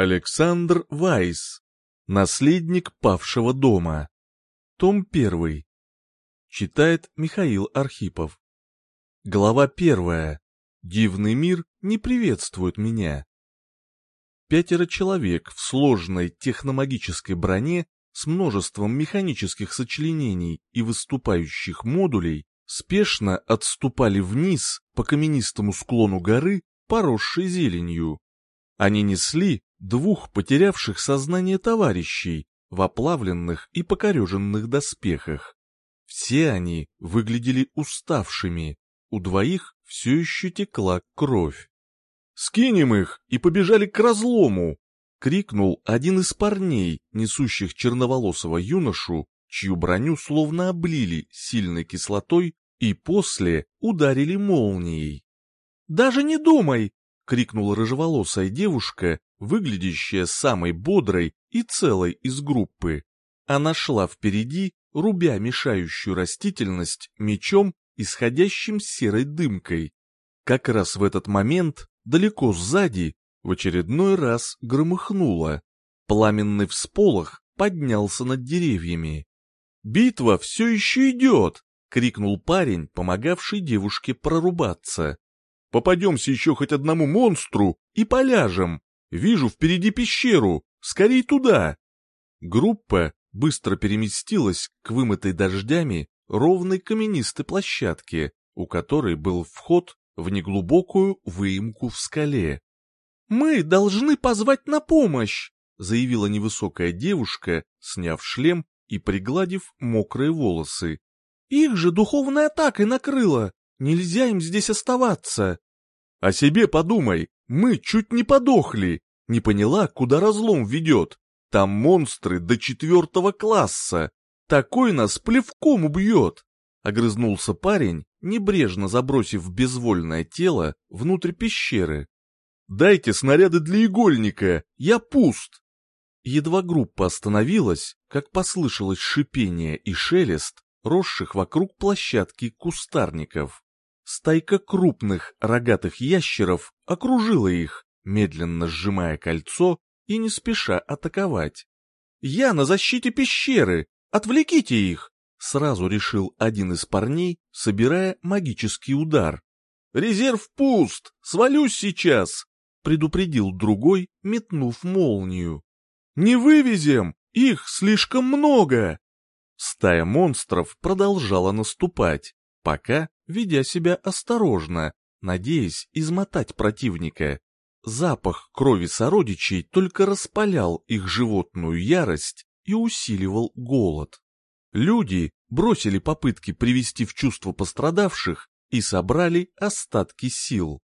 Александр Вайс. Наследник павшего дома. Том 1. Читает Михаил Архипов. Глава 1. Дивный мир не приветствует меня. Пятеро человек в сложной техномагической броне с множеством механических сочленений и выступающих модулей спешно отступали вниз по каменистому склону горы, поросшей зеленью. Они несли двух потерявших сознание товарищей в оплавленных и покореженных доспехах. Все они выглядели уставшими, у двоих все еще текла кровь. «Скинем их и побежали к разлому!» — крикнул один из парней, несущих черноволосого юношу, чью броню словно облили сильной кислотой и после ударили молнией. «Даже не думай!» — крикнула рыжеволосая девушка, выглядящая самой бодрой и целой из группы. Она шла впереди, рубя мешающую растительность мечом, исходящим серой дымкой. Как раз в этот момент, далеко сзади, в очередной раз громыхнуло. Пламенный всполох поднялся над деревьями. «Битва все еще идет!» — крикнул парень, помогавший девушке прорубаться. «Попадемся еще хоть одному монстру и поляжем!» Вижу впереди пещеру! Скорей туда!» Группа быстро переместилась к вымытой дождями ровной каменистой площадке, у которой был вход в неглубокую выемку в скале. «Мы должны позвать на помощь!» — заявила невысокая девушка, сняв шлем и пригладив мокрые волосы. «Их же духовной атакой накрыло! Нельзя им здесь оставаться!» «О себе подумай! Мы чуть не подохли. Не поняла, куда разлом ведет. Там монстры до четвертого класса. Такой нас плевком убьет. Огрызнулся парень, небрежно забросив безвольное тело внутрь пещеры. «Дайте снаряды для игольника, я пуст!» Едва группа остановилась, как послышалось шипение и шелест, росших вокруг площадки кустарников. Стайка крупных рогатых ящеров окружила их, медленно сжимая кольцо и не спеша атаковать. «Я на защите пещеры! Отвлеките их!» Сразу решил один из парней, собирая магический удар. «Резерв пуст! Свалюсь сейчас!» предупредил другой, метнув молнию. «Не вывезем! Их слишком много!» Стая монстров продолжала наступать, пока ведя себя осторожно, надеясь измотать противника. Запах крови сородичей только распалял их животную ярость и усиливал голод. Люди бросили попытки привести в чувство пострадавших и собрали остатки сил.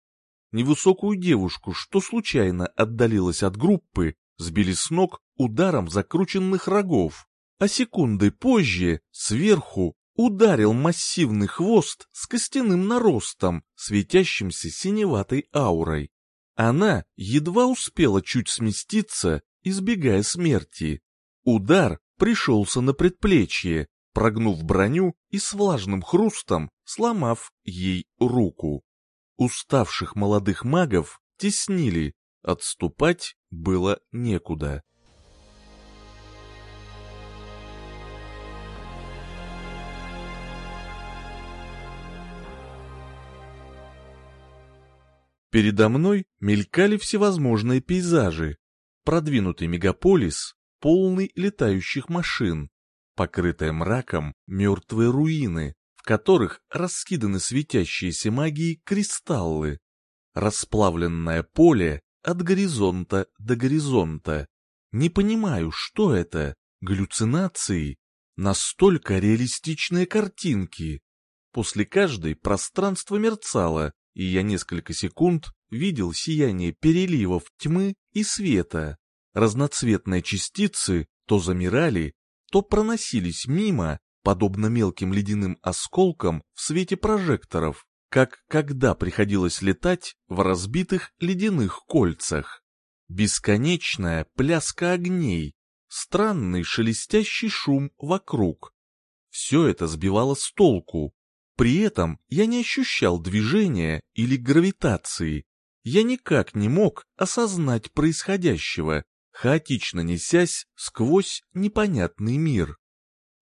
Невысокую девушку, что случайно отдалилась от группы, сбили с ног ударом закрученных рогов, а секунды позже сверху ударил массивный хвост с костяным наростом, светящимся синеватой аурой. Она едва успела чуть сместиться, избегая смерти. Удар пришелся на предплечье, прогнув броню и с влажным хрустом сломав ей руку. Уставших молодых магов теснили, отступать было некуда. Передо мной мелькали всевозможные пейзажи. Продвинутый мегаполис, полный летающих машин, покрытые мраком мертвые руины, в которых раскиданы светящиеся магией кристаллы, расплавленное поле от горизонта до горизонта. Не понимаю, что это, галлюцинации, настолько реалистичные картинки. После каждой пространство мерцало, и я несколько секунд видел сияние переливов тьмы и света. Разноцветные частицы то замирали, то проносились мимо, подобно мелким ледяным осколкам в свете прожекторов, как когда приходилось летать в разбитых ледяных кольцах. Бесконечная пляска огней, странный шелестящий шум вокруг. Все это сбивало с толку, при этом я не ощущал движения или гравитации, Я никак не мог осознать происходящего, хаотично несясь сквозь непонятный мир.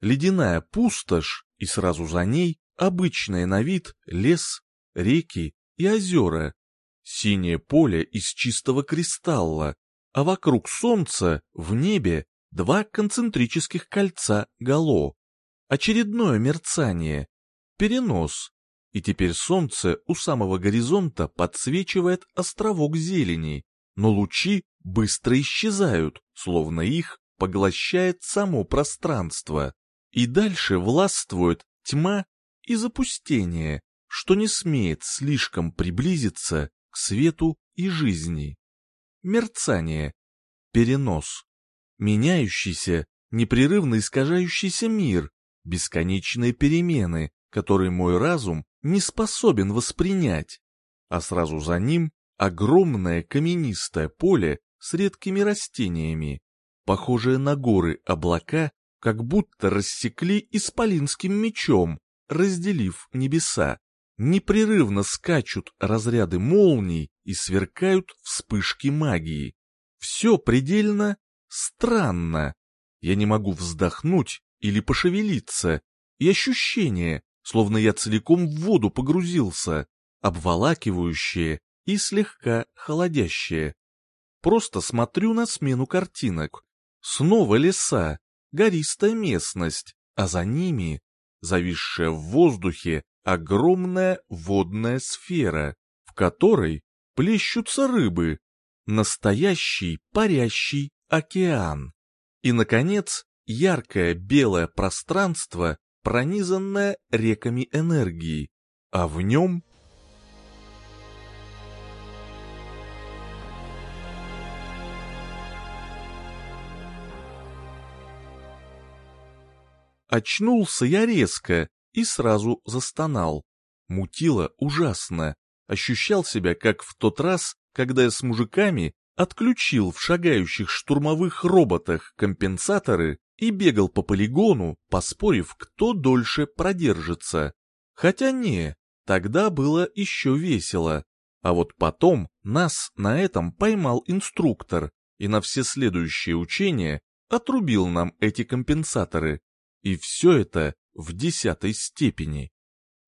Ледяная пустошь, и сразу за ней обычный на вид лес, реки и озера. Синее поле из чистого кристалла, а вокруг солнца в небе два концентрических кольца гало. Очередное мерцание, перенос, и теперь солнце у самого горизонта подсвечивает островок зелени, но лучи быстро исчезают, словно их поглощает само пространство. И дальше властвует тьма и запустение, что не смеет слишком приблизиться к свету и жизни. Мерцание, перенос, меняющийся, непрерывно искажающийся мир, бесконечные перемены, которые мой разум не способен воспринять, а сразу за ним огромное каменистое поле с редкими растениями, похожее на горы облака, как будто рассекли исполинским мечом, разделив небеса. Непрерывно скачут разряды молний и сверкают вспышки магии. Все предельно странно. Я не могу вздохнуть или пошевелиться, и ощущение, словно я целиком в воду погрузился, обволакивающее и слегка холодящее. Просто смотрю на смену картинок. Снова леса, гористая местность, а за ними зависшая в воздухе огромная водная сфера, в которой плещутся рыбы, настоящий парящий океан. И, наконец, яркое белое пространство пронизанное реками энергии, а в нем... Очнулся я резко и сразу застонал. Мутило ужасно. Ощущал себя как в тот раз, когда я с мужиками отключил в шагающих штурмовых роботах компенсаторы и бегал по полигону, поспорив, кто дольше продержится. Хотя не, тогда было еще весело. А вот потом нас на этом поймал инструктор и на все следующие учения отрубил нам эти компенсаторы. И все это в десятой степени.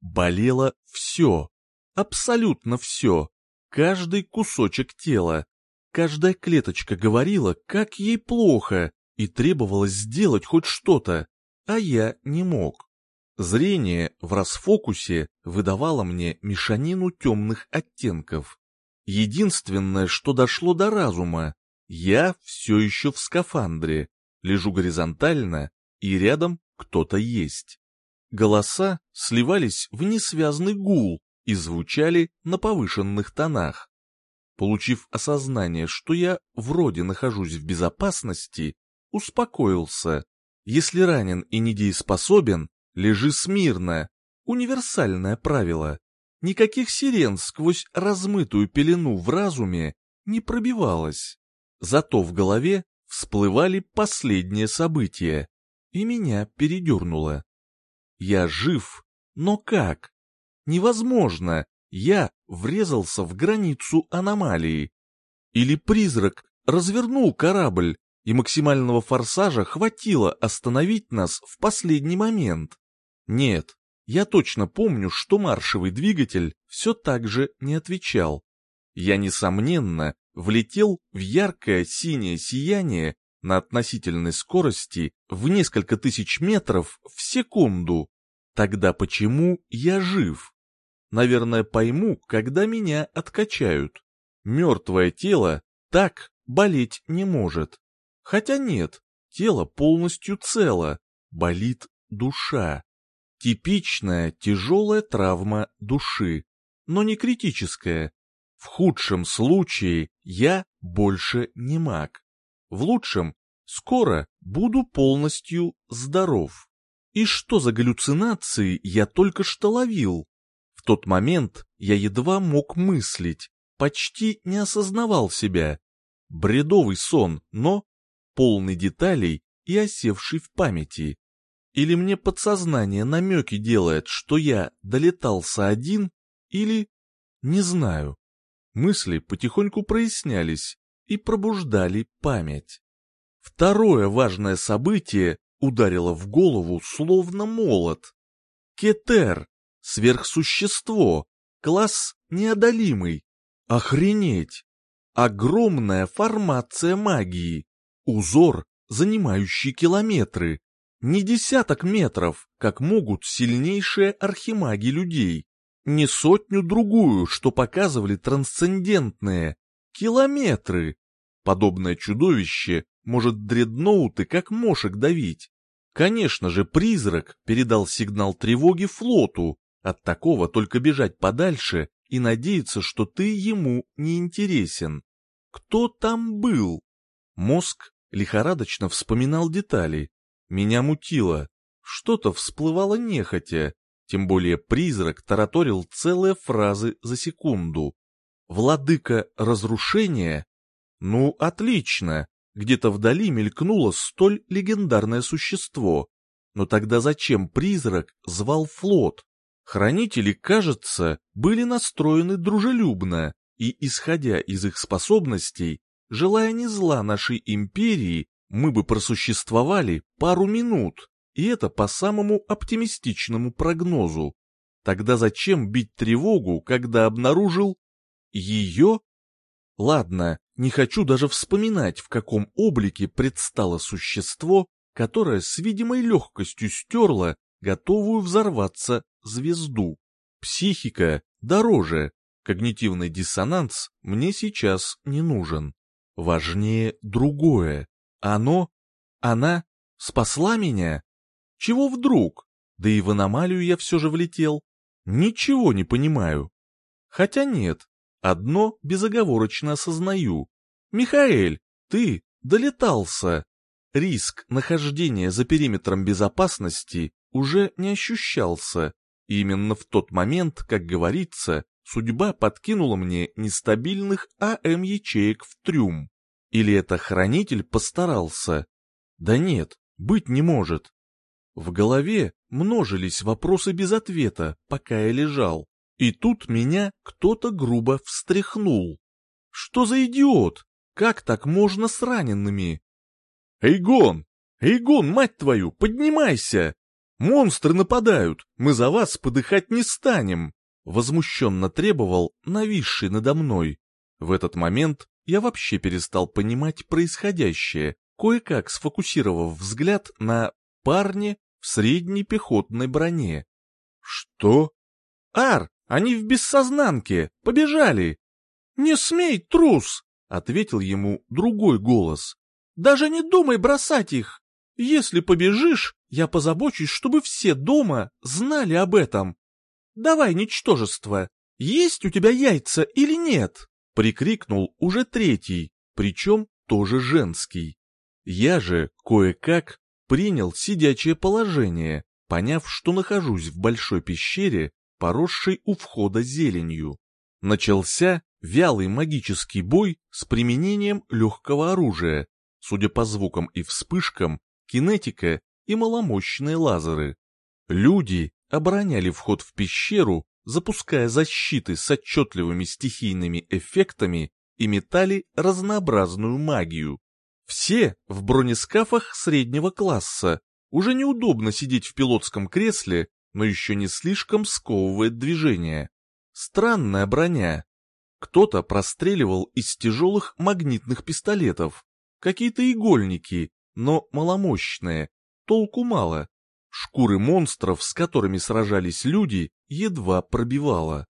Болело все, абсолютно все, каждый кусочек тела. Каждая клеточка говорила, как ей плохо, и требовалось сделать хоть что-то, а я не мог. Зрение в расфокусе выдавало мне мешанину темных оттенков. Единственное, что дошло до разума, я все еще в скафандре, лежу горизонтально, и рядом кто-то есть. Голоса сливались в несвязный гул и звучали на повышенных тонах. Получив осознание, что я вроде нахожусь в безопасности, успокоился. Если ранен и недееспособен, лежи смирно. Универсальное правило. Никаких сирен сквозь размытую пелену в разуме не пробивалось. Зато в голове всплывали последние события, и меня передернуло. Я жив, но как? Невозможно, я врезался в границу аномалии. Или призрак развернул корабль, и максимального форсажа хватило остановить нас в последний момент. Нет, я точно помню, что маршевый двигатель все так же не отвечал. Я, несомненно, влетел в яркое синее сияние на относительной скорости в несколько тысяч метров в секунду. Тогда почему я жив? Наверное, пойму, когда меня откачают. Мертвое тело так болеть не может. Хотя нет, тело полностью цело, болит душа. Типичная тяжелая травма души, но не критическая. В худшем случае я больше не маг. В лучшем скоро буду полностью здоров. И что за галлюцинации я только что ловил? В тот момент я едва мог мыслить, почти не осознавал себя. Бредовый сон, но полный деталей и осевший в памяти. Или мне подсознание намеки делает, что я долетался один, или... не знаю. Мысли потихоньку прояснялись и пробуждали память. Второе важное событие ударило в голову словно молот. Кетер, сверхсущество, класс неодолимый. Охренеть! Огромная формация магии, узор, занимающий километры, не десяток метров, как могут сильнейшие архимаги людей, не сотню-другую, что показывали трансцендентные, километры. Подобное чудовище может дредноуты как мошек давить. Конечно же, призрак передал сигнал тревоги флоту, от такого только бежать подальше и надеяться, что ты ему не интересен. Кто там был? Мозг лихорадочно вспоминал детали. Меня мутило. Что-то всплывало нехотя, тем более призрак тараторил целые фразы за секунду. «Владыка разрушения?» Ну, отлично, где-то вдали мелькнуло столь легендарное существо. Но тогда зачем призрак звал флот? Хранители, кажется, были настроены дружелюбно, и, исходя из их способностей, желая не зла нашей империи, мы бы просуществовали пару минут, и это по самому оптимистичному прогнозу. Тогда зачем бить тревогу, когда обнаружил ее? Ладно, не хочу даже вспоминать, в каком облике предстало существо, которое с видимой легкостью стерло готовую взорваться звезду. Психика дороже, когнитивный диссонанс мне сейчас не нужен. Важнее другое. Оно, она спасла меня? Чего вдруг? Да и в аномалию я все же влетел. Ничего не понимаю. Хотя нет, Одно безоговорочно осознаю. Михаэль, ты долетался. Риск нахождения за периметром безопасности уже не ощущался. Именно в тот момент, как говорится, судьба подкинула мне нестабильных АМ-ячеек в трюм. Или это хранитель постарался? Да нет, быть не может. В голове множились вопросы без ответа, пока я лежал. И тут меня кто-то грубо встряхнул. Что за идиот? Как так можно с ранеными? Эйгон! Эйгон, мать твою, поднимайся! Монстры нападают, мы за вас подыхать не станем! Возмущенно требовал нависший надо мной. В этот момент я вообще перестал понимать происходящее, кое-как сфокусировав взгляд на парне в средней пехотной броне. «Что?» «Ар, они в бессознанке, побежали!» «Не смей, трус!» — ответил ему другой голос. «Даже не думай бросать их! Если побежишь, я позабочусь, чтобы все дома знали об этом. Давай, ничтожество, есть у тебя яйца или нет?» — прикрикнул уже третий, причем тоже женский. Я же кое-как принял сидячее положение, поняв, что нахожусь в большой пещере поросшей у входа зеленью. Начался вялый магический бой с применением легкого оружия, судя по звукам и вспышкам, кинетика и маломощные лазеры. Люди обороняли вход в пещеру, запуская защиты с отчетливыми стихийными эффектами и метали разнообразную магию. Все в бронескафах среднего класса. Уже неудобно сидеть в пилотском кресле но еще не слишком сковывает движение. Странная броня. Кто-то простреливал из тяжелых магнитных пистолетов. Какие-то игольники, но маломощные. Толку мало. Шкуры монстров, с которыми сражались люди, едва пробивало.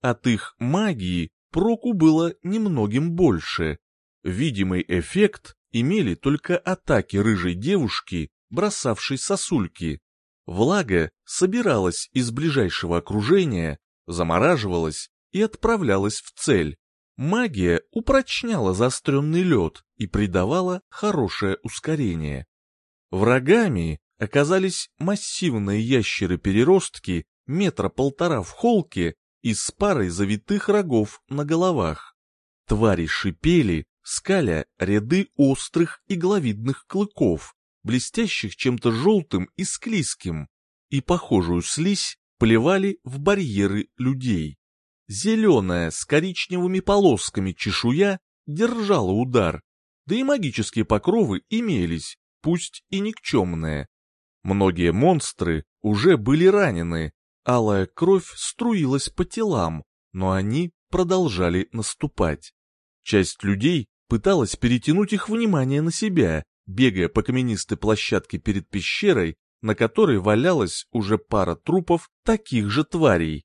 От их магии проку было немногим больше. Видимый эффект имели только атаки рыжей девушки, бросавшей сосульки. Влага собиралась из ближайшего окружения, замораживалась и отправлялась в цель. Магия упрочняла заостренный лед и придавала хорошее ускорение. Врагами оказались массивные ящеры-переростки метра полтора в холке и с парой завитых рогов на головах. Твари шипели, скаля ряды острых игловидных клыков, блестящих чем-то желтым и склизким, и похожую слизь плевали в барьеры людей. Зеленая с коричневыми полосками чешуя держала удар, да и магические покровы имелись, пусть и никчемные. Многие монстры уже были ранены, алая кровь струилась по телам, но они продолжали наступать. Часть людей пыталась перетянуть их внимание на себя, бегая по каменистой площадке перед пещерой, на которой валялась уже пара трупов таких же тварей.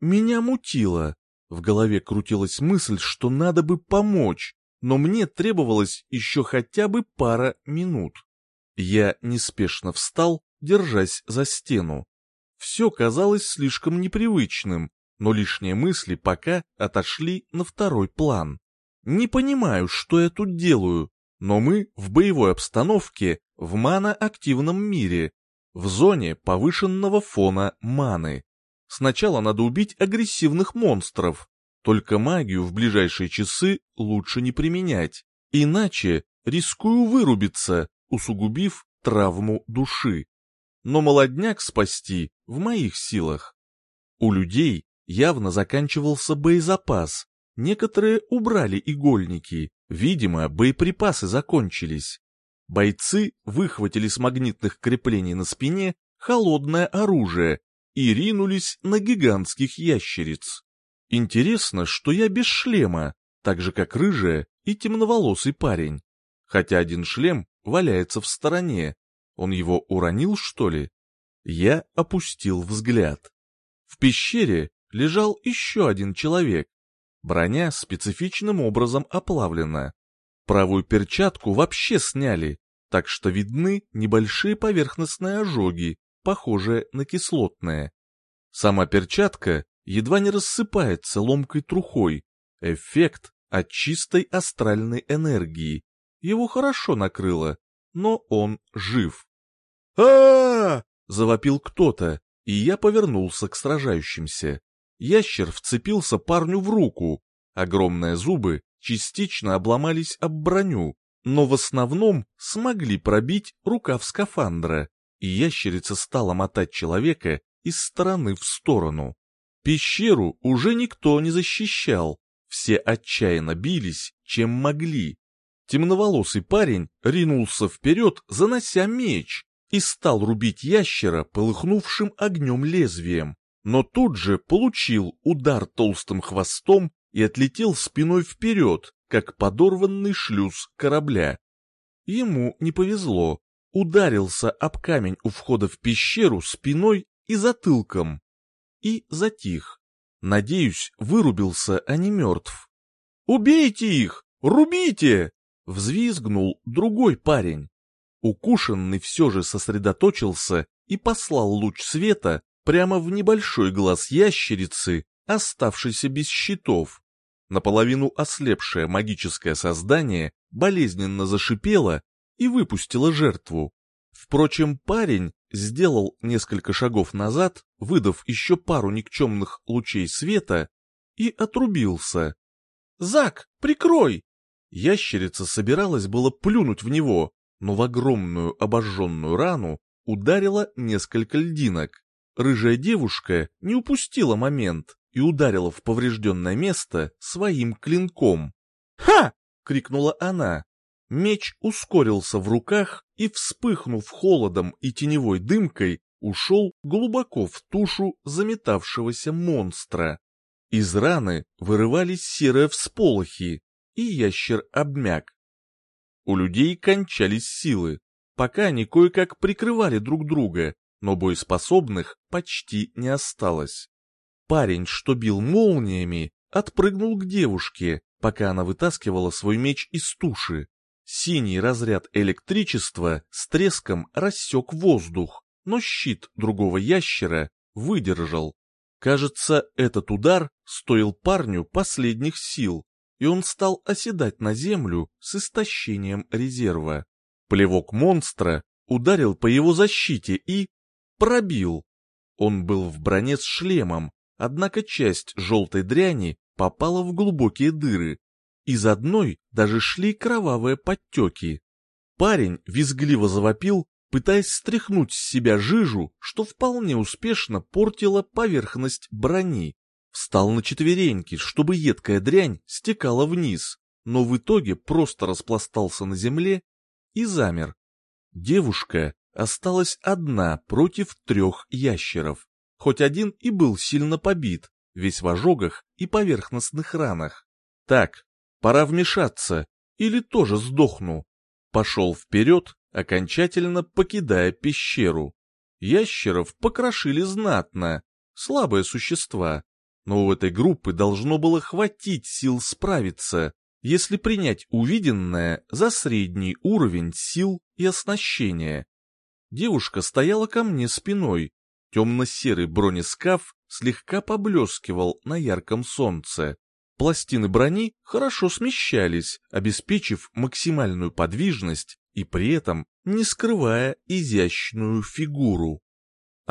Меня мутило. В голове крутилась мысль, что надо бы помочь, но мне требовалось еще хотя бы пара минут. Я неспешно встал, держась за стену. Все казалось слишком непривычным, но лишние мысли пока отошли на второй план. Не понимаю, что я тут делаю, но мы в боевой обстановке в маноактивном мире, в зоне повышенного фона маны. Сначала надо убить агрессивных монстров, только магию в ближайшие часы лучше не применять, иначе рискую вырубиться, усугубив травму души. Но молодняк спасти в моих силах. У людей явно заканчивался боезапас, некоторые убрали игольники, видимо, боеприпасы закончились. Бойцы выхватили с магнитных креплений на спине холодное оружие и ринулись на гигантских ящериц. Интересно, что я без шлема, так же как рыжая и темноволосый парень. Хотя один шлем валяется в стороне. Он его уронил, что ли? Я опустил взгляд. В пещере лежал еще один человек. Броня специфичным образом оплавлена. Правую перчатку вообще сняли, так что видны небольшие поверхностные ожоги, похожее на кислотное. Сама перчатка едва не рассыпается ломкой трухой. Эффект от чистой астральной энергии. Его хорошо накрыло, но он жив. а, -а, -а завопил кто-то, и я повернулся к сражающимся. Ящер вцепился парню в руку. Огромные зубы частично обломались об броню, но в основном смогли пробить рукав скафандра и ящерица стала мотать человека из стороны в сторону. Пещеру уже никто не защищал, все отчаянно бились, чем могли. Темноволосый парень ринулся вперед, занося меч, и стал рубить ящера полыхнувшим огнем лезвием, но тут же получил удар толстым хвостом и отлетел спиной вперед, как подорванный шлюз корабля. Ему не повезло, ударился об камень у входа в пещеру спиной и затылком. И затих. Надеюсь, вырубился, а не мертв. «Убейте их! Рубите!» — взвизгнул другой парень. Укушенный все же сосредоточился и послал луч света прямо в небольшой глаз ящерицы, оставшийся без щитов. Наполовину ослепшее магическое создание болезненно зашипело и выпустила жертву. Впрочем, парень сделал несколько шагов назад, выдав еще пару никчемных лучей света, и отрубился. «Зак, прикрой!» Ящерица собиралась было плюнуть в него, но в огромную обожженную рану ударила несколько льдинок. Рыжая девушка не упустила момент и ударила в поврежденное место своим клинком. «Ха!» — крикнула она. Меч ускорился в руках и, вспыхнув холодом и теневой дымкой, ушел глубоко в тушу заметавшегося монстра. Из раны вырывались серые всполохи, и ящер обмяк. У людей кончались силы, пока они кое-как прикрывали друг друга, но боеспособных почти не осталось. Парень, что бил молниями, отпрыгнул к девушке, пока она вытаскивала свой меч из туши. Синий разряд электричества с треском рассек воздух, но щит другого ящера выдержал. Кажется, этот удар стоил парню последних сил, и он стал оседать на землю с истощением резерва. Плевок монстра ударил по его защите и... пробил. Он был в броне с шлемом, однако часть желтой дряни попала в глубокие дыры, из одной даже шли кровавые подтеки. Парень визгливо завопил, пытаясь стряхнуть с себя жижу, что вполне успешно портило поверхность брони. Встал на четвереньки, чтобы едкая дрянь стекала вниз, но в итоге просто распластался на земле и замер. Девушка осталась одна против трех ящеров, хоть один и был сильно побит, весь в ожогах и поверхностных ранах. Так, пора вмешаться, или тоже сдохну. Пошел вперед, окончательно покидая пещеру. Ящеров покрошили знатно, слабые существа, но у этой группы должно было хватить сил справиться, если принять увиденное за средний уровень сил и оснащения. Девушка стояла ко мне спиной, темно-серый бронескаф слегка поблескивал на ярком солнце. Пластины брони хорошо смещались, обеспечив максимальную подвижность и при этом не скрывая изящную фигуру.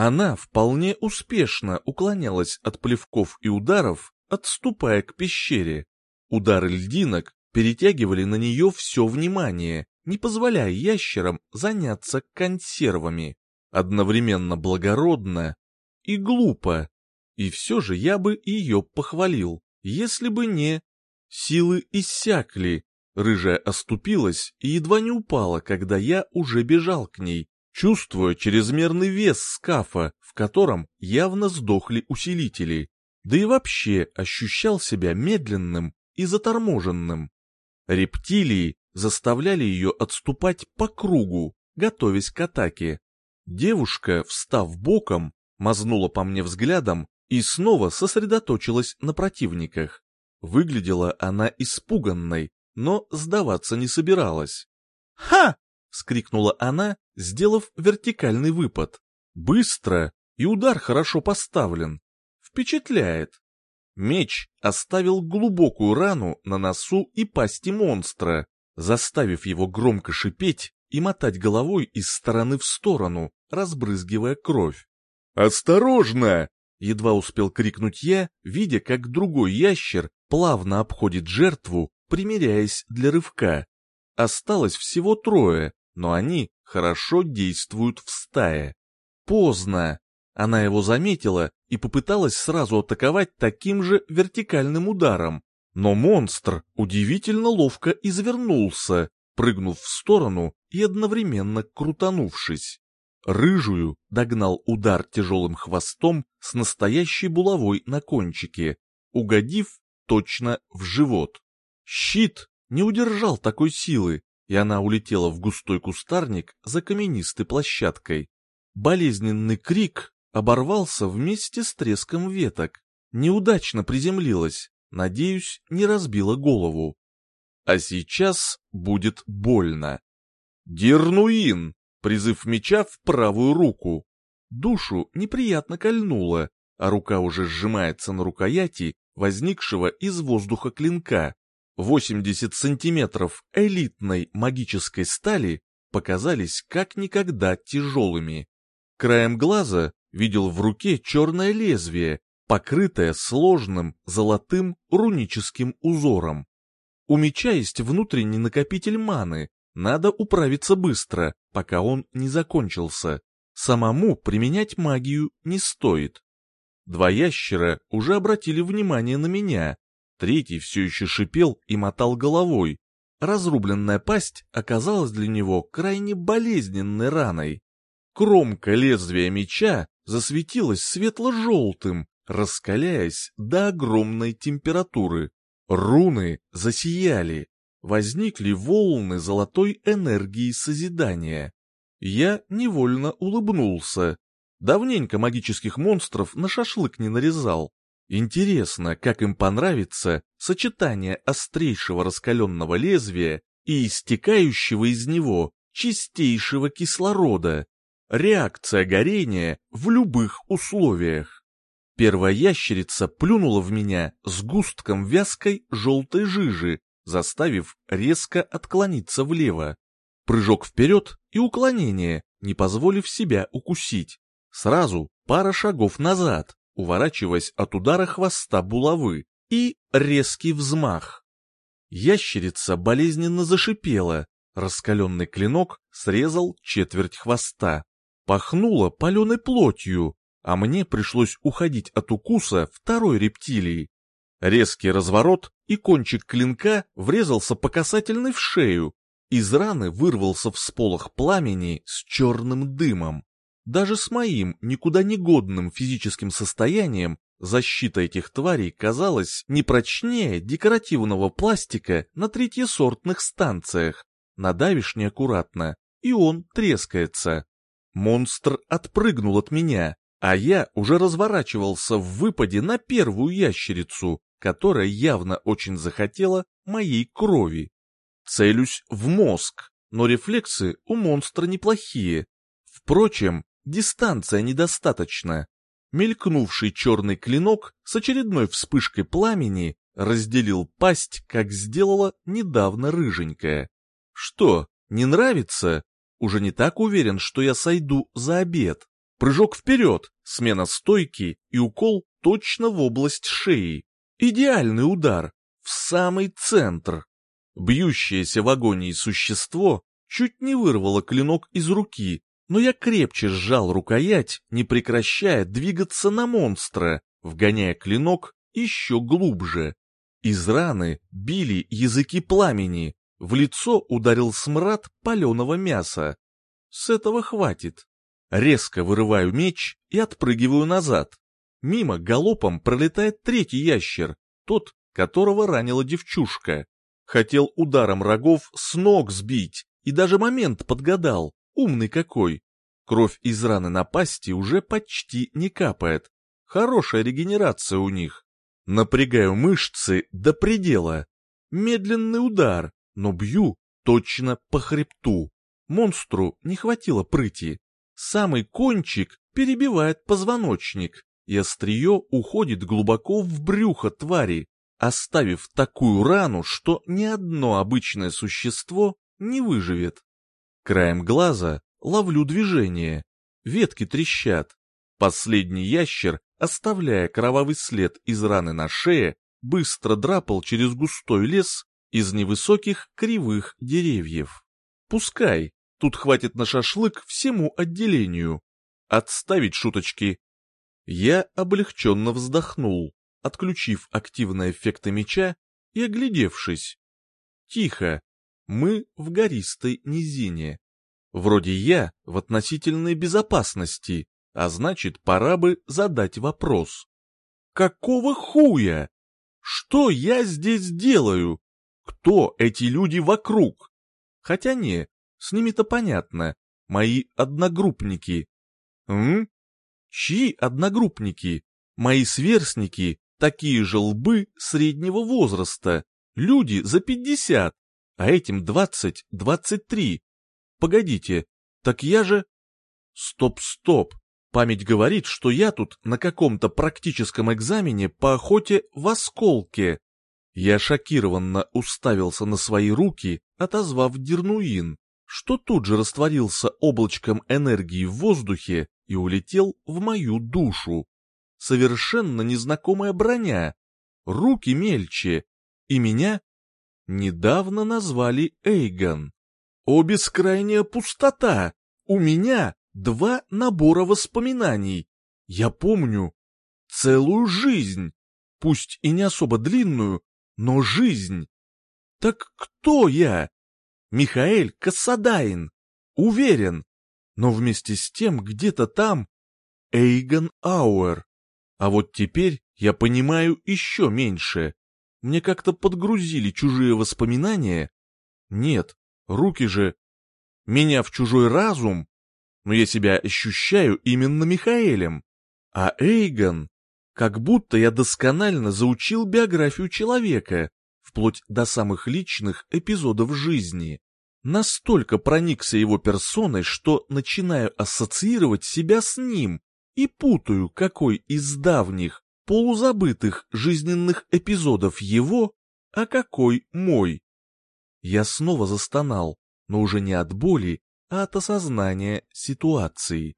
Она вполне успешно уклонялась от плевков и ударов, отступая к пещере. Удары льдинок перетягивали на нее все внимание, не позволяя ящерам заняться консервами. Одновременно благородно и глупо. И все же я бы ее похвалил, если бы не... Силы иссякли, рыжая оступилась и едва не упала, когда я уже бежал к ней, чувствуя чрезмерный вес скафа, в котором явно сдохли усилители, да и вообще ощущал себя медленным и заторможенным. Рептилии заставляли ее отступать по кругу, готовясь к атаке. Девушка, встав боком, мазнула по мне взглядом и снова сосредоточилась на противниках. Выглядела она испуганной, но сдаваться не собиралась. «Ха!» — скрикнула она, сделав вертикальный выпад. Быстро, и удар хорошо поставлен. Впечатляет. Меч оставил глубокую рану на носу и пасти монстра, заставив его громко шипеть и мотать головой из стороны в сторону, разбрызгивая кровь. «Осторожно!» — едва успел крикнуть я, видя, как другой ящер плавно обходит жертву, примеряясь для рывка. Осталось всего трое, но они хорошо действуют в стае. Поздно. Она его заметила и попыталась сразу атаковать таким же вертикальным ударом, но монстр удивительно ловко извернулся, прыгнув в сторону и одновременно крутанувшись. Рыжую догнал удар тяжелым хвостом с настоящей булавой на кончике, угодив точно в живот. Щит не удержал такой силы, и она улетела в густой кустарник за каменистой площадкой. Болезненный крик оборвался вместе с треском веток. Неудачно приземлилась, надеюсь, не разбила голову. А сейчас будет больно. Дернуин! Призыв меча в правую руку. Душу неприятно кольнуло, а рука уже сжимается на рукояти возникшего из воздуха клинка. 80 сантиметров элитной магической стали показались как никогда тяжелыми. Краем глаза видел в руке черное лезвие, покрытое сложным золотым руническим узором. У меча есть внутренний накопитель маны, надо управиться быстро, пока он не закончился. Самому применять магию не стоит. Два ящера уже обратили внимание на меня. Третий все еще шипел и мотал головой. Разрубленная пасть оказалась для него крайне болезненной раной. Кромка лезвия меча засветилась светло-желтым, раскаляясь до огромной температуры. Руны засияли, возникли волны золотой энергии созидания. Я невольно улыбнулся. Давненько магических монстров на шашлык не нарезал. Интересно, как им понравится сочетание острейшего раскаленного лезвия и истекающего из него чистейшего кислорода. Реакция горения в любых условиях. Первая ящерица плюнула в меня с густком вязкой желтой жижи, заставив резко отклониться влево. Прыжок вперед и уклонение, не позволив себя укусить. Сразу пара шагов назад, уворачиваясь от удара хвоста булавы, и резкий взмах. Ящерица болезненно зашипела, раскаленный клинок срезал четверть хвоста. Пахнуло паленой плотью, а мне пришлось уходить от укуса второй рептилии. Резкий разворот, и кончик клинка врезался по касательной в шею. Из раны вырвался всполох пламени с черным дымом. Даже с моим никуда не годным физическим состоянием защита этих тварей казалась не прочнее декоративного пластика на третьесортных станциях. Надавишь неаккуратно, и он трескается. Монстр отпрыгнул от меня, а я уже разворачивался в выпаде на первую ящерицу, которая явно очень захотела моей крови. Целюсь в мозг, но рефлексы у монстра неплохие. Впрочем, дистанция недостаточна. Мелькнувший черный клинок с очередной вспышкой пламени разделил пасть, как сделала недавно рыженькая. Что, не нравится? Уже не так уверен, что я сойду за обед. Прыжок вперед, смена стойки и укол точно в область шеи. Идеальный удар, в самый центр. Бьющееся в агонии существо чуть не вырвало клинок из руки, но я крепче сжал рукоять, не прекращая двигаться на монстра, вгоняя клинок еще глубже. Из раны били языки пламени, в лицо ударил смрад паленого мяса. С этого хватит. Резко вырываю меч и отпрыгиваю назад. Мимо галопом пролетает третий ящер, тот, которого ранила девчушка. Хотел ударом рогов с ног сбить, и даже момент подгадал, умный какой. Кровь из раны на пасти уже почти не капает. Хорошая регенерация у них. Напрягаю мышцы до предела. Медленный удар, но бью точно по хребту. Монстру не хватило прыти. Самый кончик перебивает позвоночник, и острие уходит глубоко в брюхо твари, оставив такую рану, что ни одно обычное существо не выживет. Краем глаза ловлю движение. Ветки трещат. Последний ящер, оставляя кровавый след из раны на шее, быстро драпал через густой лес из невысоких кривых деревьев. Пускай, тут хватит на шашлык всему отделению. Отставить шуточки. Я облегченно вздохнул, отключив активные эффекты меча и оглядевшись. Тихо, мы в гористой низине. Вроде я в относительной безопасности, а значит, пора бы задать вопрос. Какого хуя? Что я здесь делаю? Кто эти люди вокруг? Хотя не, с ними-то понятно. Мои одногруппники. М? Чьи одногруппники? Мои сверстники, такие же лбы среднего возраста, люди за пятьдесят, а этим двадцать-двадцать три. Погодите, так я же... Стоп-стоп, память говорит, что я тут на каком-то практическом экзамене по охоте в осколке. Я шокированно уставился на свои руки, отозвав Дернуин, что тут же растворился облачком энергии в воздухе и улетел в мою душу. Совершенно незнакомая броня, руки мельче, и меня недавно назвали Эйгон. О, бескрайняя пустота! У меня два набора воспоминаний. Я помню целую жизнь, пусть и не особо длинную, но жизнь. Так кто я? Михаэль Кассадаин. Уверен. Но вместе с тем где-то там Эйгон Ауэр. А вот теперь я понимаю еще меньше. Мне как-то подгрузили чужие воспоминания. Нет, руки же... Меня в чужой разум? Но я себя ощущаю именно Михаэлем. А Эйгон как будто я досконально заучил биографию человека, вплоть до самых личных эпизодов жизни. Настолько проникся его персоной, что начинаю ассоциировать себя с ним и путаю, какой из давних, полузабытых жизненных эпизодов его, а какой мой. Я снова застонал, но уже не от боли, а от осознания ситуации.